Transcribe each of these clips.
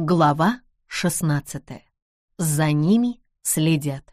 Глава 16. За ними следят.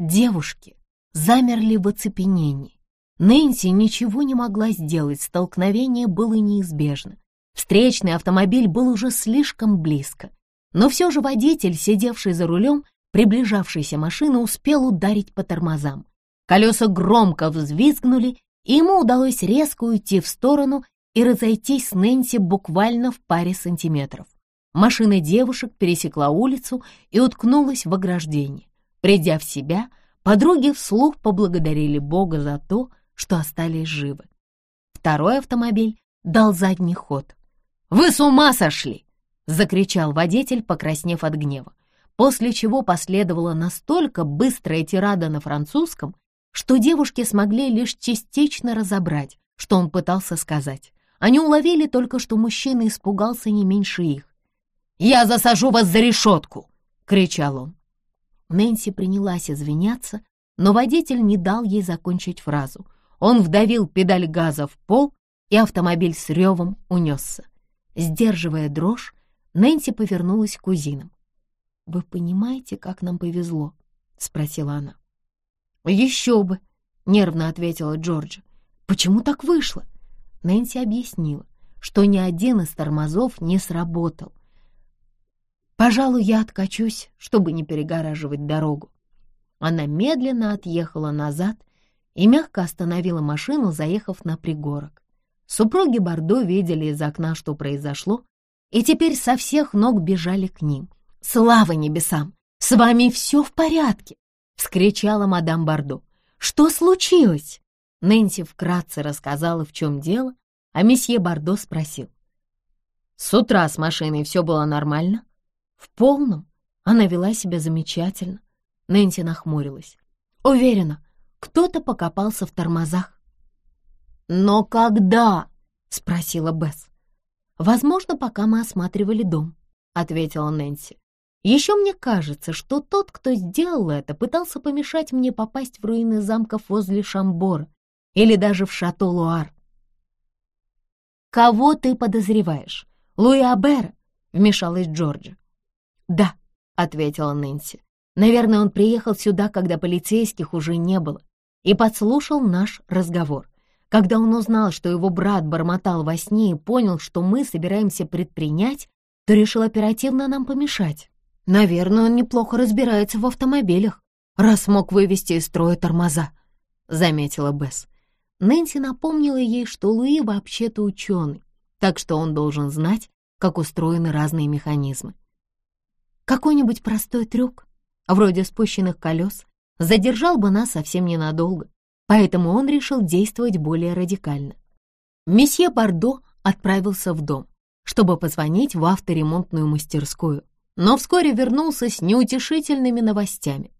Девушки замерли в оцепенении. Нэнси ничего не могла сделать, столкновение было неизбежно. Встречный автомобиль был уже слишком близко. Но все же водитель, сидевший за рулем, приближавшейся машины, успел ударить по тормозам. Колеса громко взвизгнули, и ему удалось резко уйти в сторону и разойтись с Нэнси буквально в паре сантиметров. Машина девушек пересекла улицу и уткнулась в ограждение. Придя в себя, подруги вслух поблагодарили Бога за то, что остались живы. Второй автомобиль дал задний ход. «Вы с ума сошли!» — закричал водитель, покраснев от гнева, после чего последовала настолько быстрая тирада на французском, что девушки смогли лишь частично разобрать, что он пытался сказать. Они уловили только, что мужчина испугался не меньше их. «Я засажу вас за решетку!» — кричал он. Нэнси принялась извиняться, но водитель не дал ей закончить фразу. Он вдавил педаль газа в пол, и автомобиль с ревом унесся. Сдерживая дрожь, Нэнси повернулась к кузинам. «Вы понимаете, как нам повезло?» — спросила она. «Еще бы!» — нервно ответила Джорджа. «Почему так вышло?» Нэнси объяснила, что ни один из тормозов не сработал. «Пожалуй, я откачусь, чтобы не перегораживать дорогу». Она медленно отъехала назад и мягко остановила машину, заехав на пригорок. Супруги Бордо видели из окна, что произошло, и теперь со всех ног бежали к ним. «Слава небесам! С вами все в порядке!» — вскричала мадам Бордо. «Что случилось?» Нэнси вкратце рассказала, в чем дело, а месье Бардо спросил. «С утра с машиной все было нормально?» «В полном. Она вела себя замечательно». Нэнси нахмурилась. «Уверена, кто-то покопался в тормозах». «Но когда?» — спросила Бесс. «Возможно, пока мы осматривали дом», — ответила Нэнси. «Еще мне кажется, что тот, кто сделал это, пытался помешать мне попасть в руины замков возле Шамбора или даже в Шато-Луар. «Кого ты подозреваешь? Луи Абера?» — вмешалась Джорджа. «Да», — ответила Нэнси. «Наверное, он приехал сюда, когда полицейских уже не было, и подслушал наш разговор. Когда он узнал, что его брат бормотал во сне и понял, что мы собираемся предпринять, то решил оперативно нам помешать. Наверное, он неплохо разбирается в автомобилях, раз мог вывести из строя тормоза», — заметила Бесс. Нэнси напомнила ей, что Луи вообще-то ученый, так что он должен знать, как устроены разные механизмы. Какой-нибудь простой трюк, вроде спущенных колес, задержал бы нас совсем ненадолго, поэтому он решил действовать более радикально. Месье Бардо отправился в дом, чтобы позвонить в авторемонтную мастерскую, но вскоре вернулся с неутешительными новостями.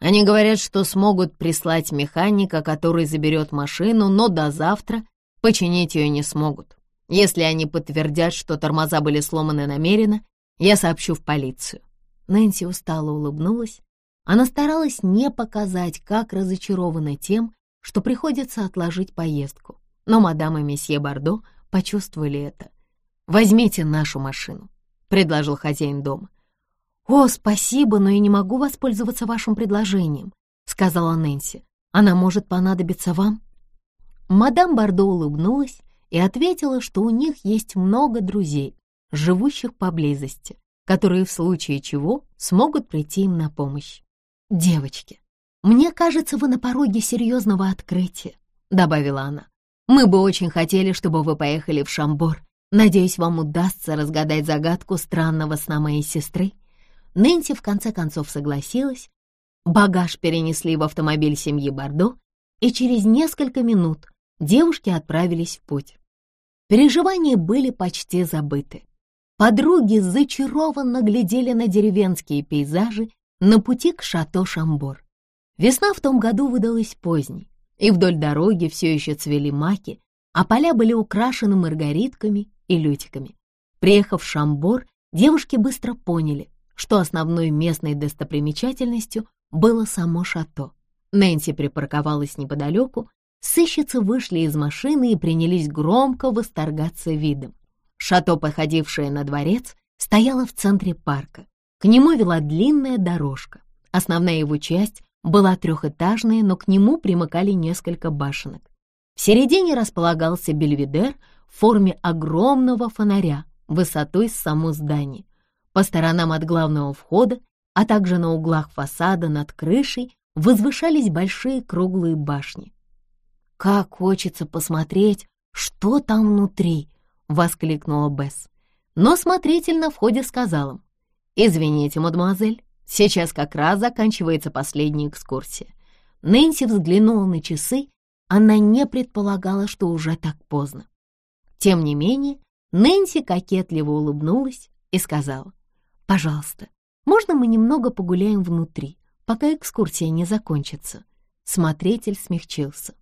Они говорят, что смогут прислать механика, который заберет машину, но до завтра починить ее не смогут. Если они подтвердят, что тормоза были сломаны намеренно, я сообщу в полицию». Нэнси устало улыбнулась. Она старалась не показать, как разочарована тем, что приходится отложить поездку. Но мадам и месье Бардо почувствовали это. «Возьмите нашу машину», — предложил хозяин дома. «О, спасибо, но я не могу воспользоваться вашим предложением», — сказала Нэнси. «Она может понадобиться вам?» Мадам Бардо улыбнулась и ответила, что у них есть много друзей, живущих поблизости, которые в случае чего смогут прийти им на помощь. «Девочки, мне кажется, вы на пороге серьезного открытия», — добавила она. «Мы бы очень хотели, чтобы вы поехали в Шамбор. Надеюсь, вам удастся разгадать загадку странного сна моей сестры Нэнси в конце концов согласилась. Багаж перенесли в автомобиль семьи Бордо, и через несколько минут девушки отправились в путь. Переживания были почти забыты. Подруги зачарованно глядели на деревенские пейзажи на пути к шато Шамбор. Весна в том году выдалась поздней, и вдоль дороги все еще цвели маки, а поля были украшены маргаритками и лютиками. Приехав в Шамбор, девушки быстро поняли, что основной местной достопримечательностью было само шато. Нэнси припарковалась неподалеку, сыщицы вышли из машины и принялись громко восторгаться видом. Шато, походившее на дворец, стояло в центре парка. К нему вела длинная дорожка. Основная его часть была трехэтажная, но к нему примыкали несколько башенок. В середине располагался бельведер в форме огромного фонаря высотой с само здание. По сторонам от главного входа, а также на углах фасада над крышей возвышались большие круглые башни. «Как хочется посмотреть, что там внутри!» — воскликнула Бесс. Но смотритель на входе сказал им, «Извините, мадемуазель, сейчас как раз заканчивается последняя экскурсия». Нэнси взглянула на часы, она не предполагала, что уже так поздно. Тем не менее, Нэнси кокетливо улыбнулась и сказала, «Пожалуйста, можно мы немного погуляем внутри, пока экскурсия не закончится?» Смотритель смягчился.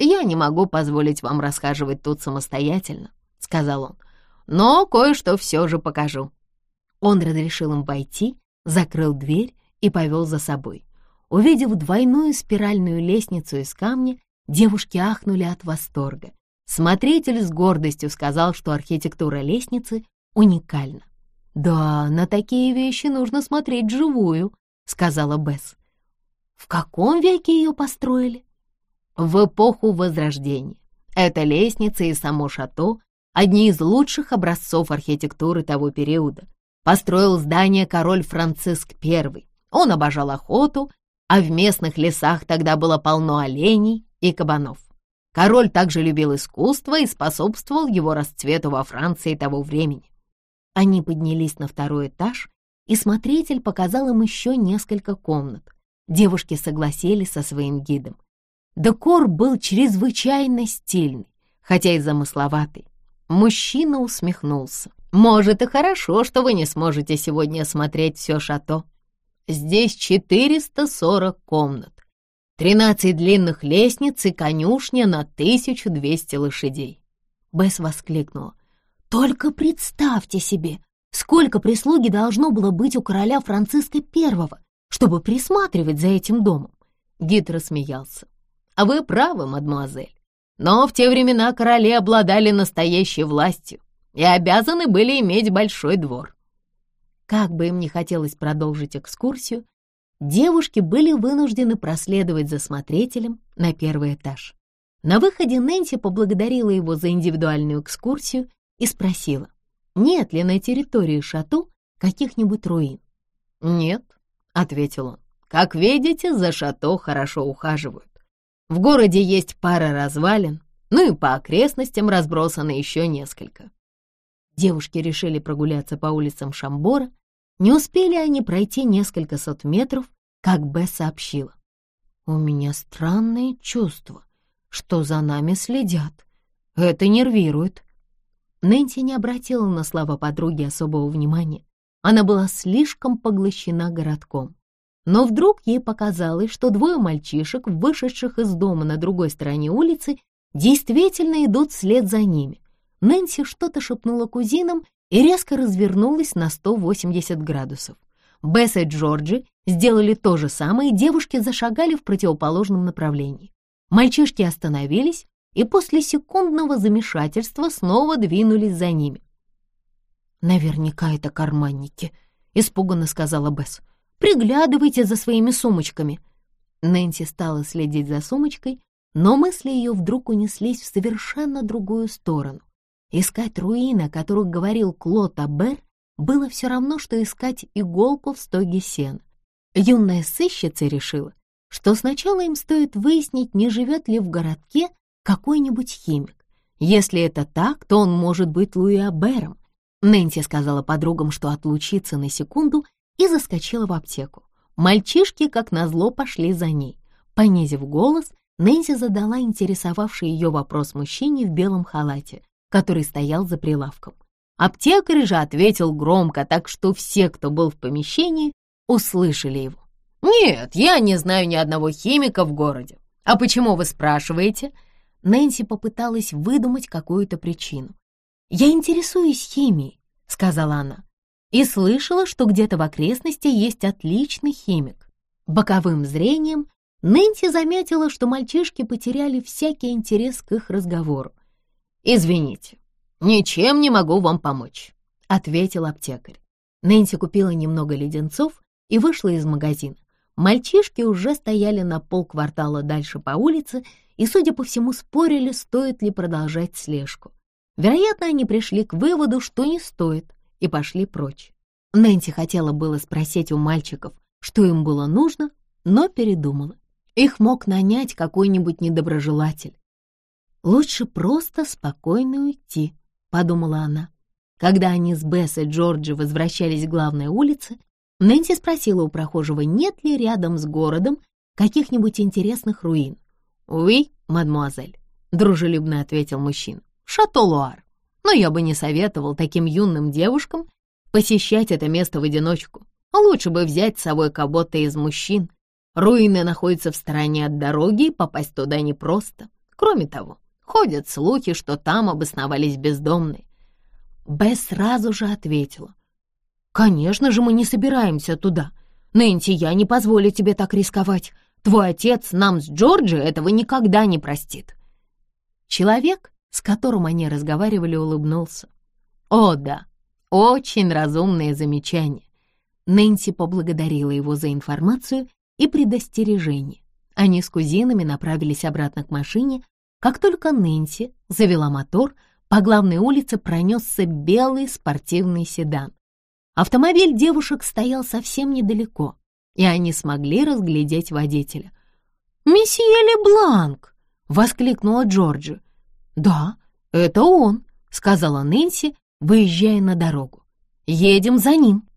«Я не могу позволить вам расхаживать тут самостоятельно», — сказал он, «но кое-что все же покажу». Он разрешил им войти, закрыл дверь и повел за собой. Увидев двойную спиральную лестницу из камня, девушки ахнули от восторга. Смотритель с гордостью сказал, что архитектура лестницы уникальна. «Да, на такие вещи нужно смотреть живую», — сказала Бесс. «В каком веке ее построили?» «В эпоху Возрождения. Эта лестница и само шато — одни из лучших образцов архитектуры того периода. Построил здание король Франциск I. Он обожал охоту, а в местных лесах тогда было полно оленей и кабанов. Король также любил искусство и способствовал его расцвету во Франции того времени. Они поднялись на второй этаж, и смотритель показал им еще несколько комнат. Девушки согласились со своим гидом. Декор был чрезвычайно стильный, хотя и замысловатый. Мужчина усмехнулся. «Может, и хорошо, что вы не сможете сегодня осмотреть все шато. Здесь 440 комнат. Тринадцать длинных лестниц и конюшня на 1200 лошадей. Бесс воскликнула. Только представьте себе, сколько прислуги должно было быть у короля Франциска I, чтобы присматривать за этим домом. Гид рассмеялся. А вы правы, мадемуазель. Но в те времена короли обладали настоящей властью и обязаны были иметь большой двор. Как бы им ни хотелось продолжить экскурсию, девушки были вынуждены проследовать за смотрителем на первый этаж. На выходе Нэнси поблагодарила его за индивидуальную экскурсию и спросила, нет ли на территории шато каких-нибудь руин. «Нет», — ответил он, — «как видите, за шато хорошо ухаживают. В городе есть пара развалин, ну и по окрестностям разбросаны еще несколько». Девушки решили прогуляться по улицам Шамбора. Не успели они пройти несколько сот метров, как Б сообщила. «У меня странное чувство, что за нами следят. Это нервирует». Нэнси не обратила на слова подруги особого внимания. Она была слишком поглощена городком. Но вдруг ей показалось, что двое мальчишек, вышедших из дома на другой стороне улицы, действительно идут вслед за ними. Нэнси что-то шепнула кузинам и резко развернулась на 180 градусов. Бесс и Джорджи сделали то же самое, и девушки зашагали в противоположном направлении. Мальчишки остановились и после секундного замешательства снова двинулись за ними. «Наверняка это карманники», — испуганно сказала Бесс. «Приглядывайте за своими сумочками». Нэнси стала следить за сумочкой, но мысли ее вдруг унеслись в совершенно другую сторону. Искать руины, о которых говорил Клод Абер, было все равно, что искать иголку в стоге сена. Юная сыщица решила, что сначала им стоит выяснить, не живет ли в городке какой-нибудь химик. Если это так, то он может быть Луи Абером. Нэнси сказала подругам, что отлучится на секунду и заскочила в аптеку. Мальчишки, как назло, пошли за ней. Понизив голос, Нэнси задала интересовавший ее вопрос мужчине в белом халате, который стоял за прилавком. Аптекарь же ответил громко, так что все, кто был в помещении, услышали его. «Нет, я не знаю ни одного химика в городе. А почему вы спрашиваете?» Нэнси попыталась выдумать какую-то причину. «Я интересуюсь химией», — сказала она, «и слышала, что где-то в окрестности есть отличный химик». Боковым зрением Нэнси заметила, что мальчишки потеряли всякий интерес к их разговору. «Извините, «Ничем не могу вам помочь», — ответил аптекарь. Нэнси купила немного леденцов и вышла из магазина. Мальчишки уже стояли на полквартала дальше по улице и, судя по всему, спорили, стоит ли продолжать слежку. Вероятно, они пришли к выводу, что не стоит, и пошли прочь. Нэнси хотела было спросить у мальчиков, что им было нужно, но передумала. Их мог нанять какой-нибудь недоброжелатель. «Лучше просто спокойно уйти», — подумала она. Когда они с Бесс и Джорджи возвращались к главной улице, Нэнси спросила у прохожего, нет ли рядом с городом каких-нибудь интересных руин. «Уи, мадемуазель», — дружелюбно ответил мужчина, — «Шато-Луар. Но я бы не советовал таким юным девушкам посещать это место в одиночку. Лучше бы взять с собой кого-то из мужчин. Руины находятся в стороне от дороги, и попасть туда непросто. Кроме того, ходят слухи, что там обосновались бездомные. Бесс сразу же ответила. «Конечно же мы не собираемся туда. Нэнси, я не позволю тебе так рисковать. Твой отец нам с Джорджи этого никогда не простит». Человек, с которым они разговаривали, улыбнулся. «О, да, очень разумное замечание». Нэнси поблагодарила его за информацию и предостережение. Они с кузинами направились обратно к машине. Как только Нэнси завела мотор, по главной улице пронесся белый спортивный седан. Автомобиль девушек стоял совсем недалеко, и они смогли разглядеть водителя. «Месье Лебланк!» — воскликнула Джорджи. «Да, это он», — сказала Нэнси, выезжая на дорогу. «Едем за ним».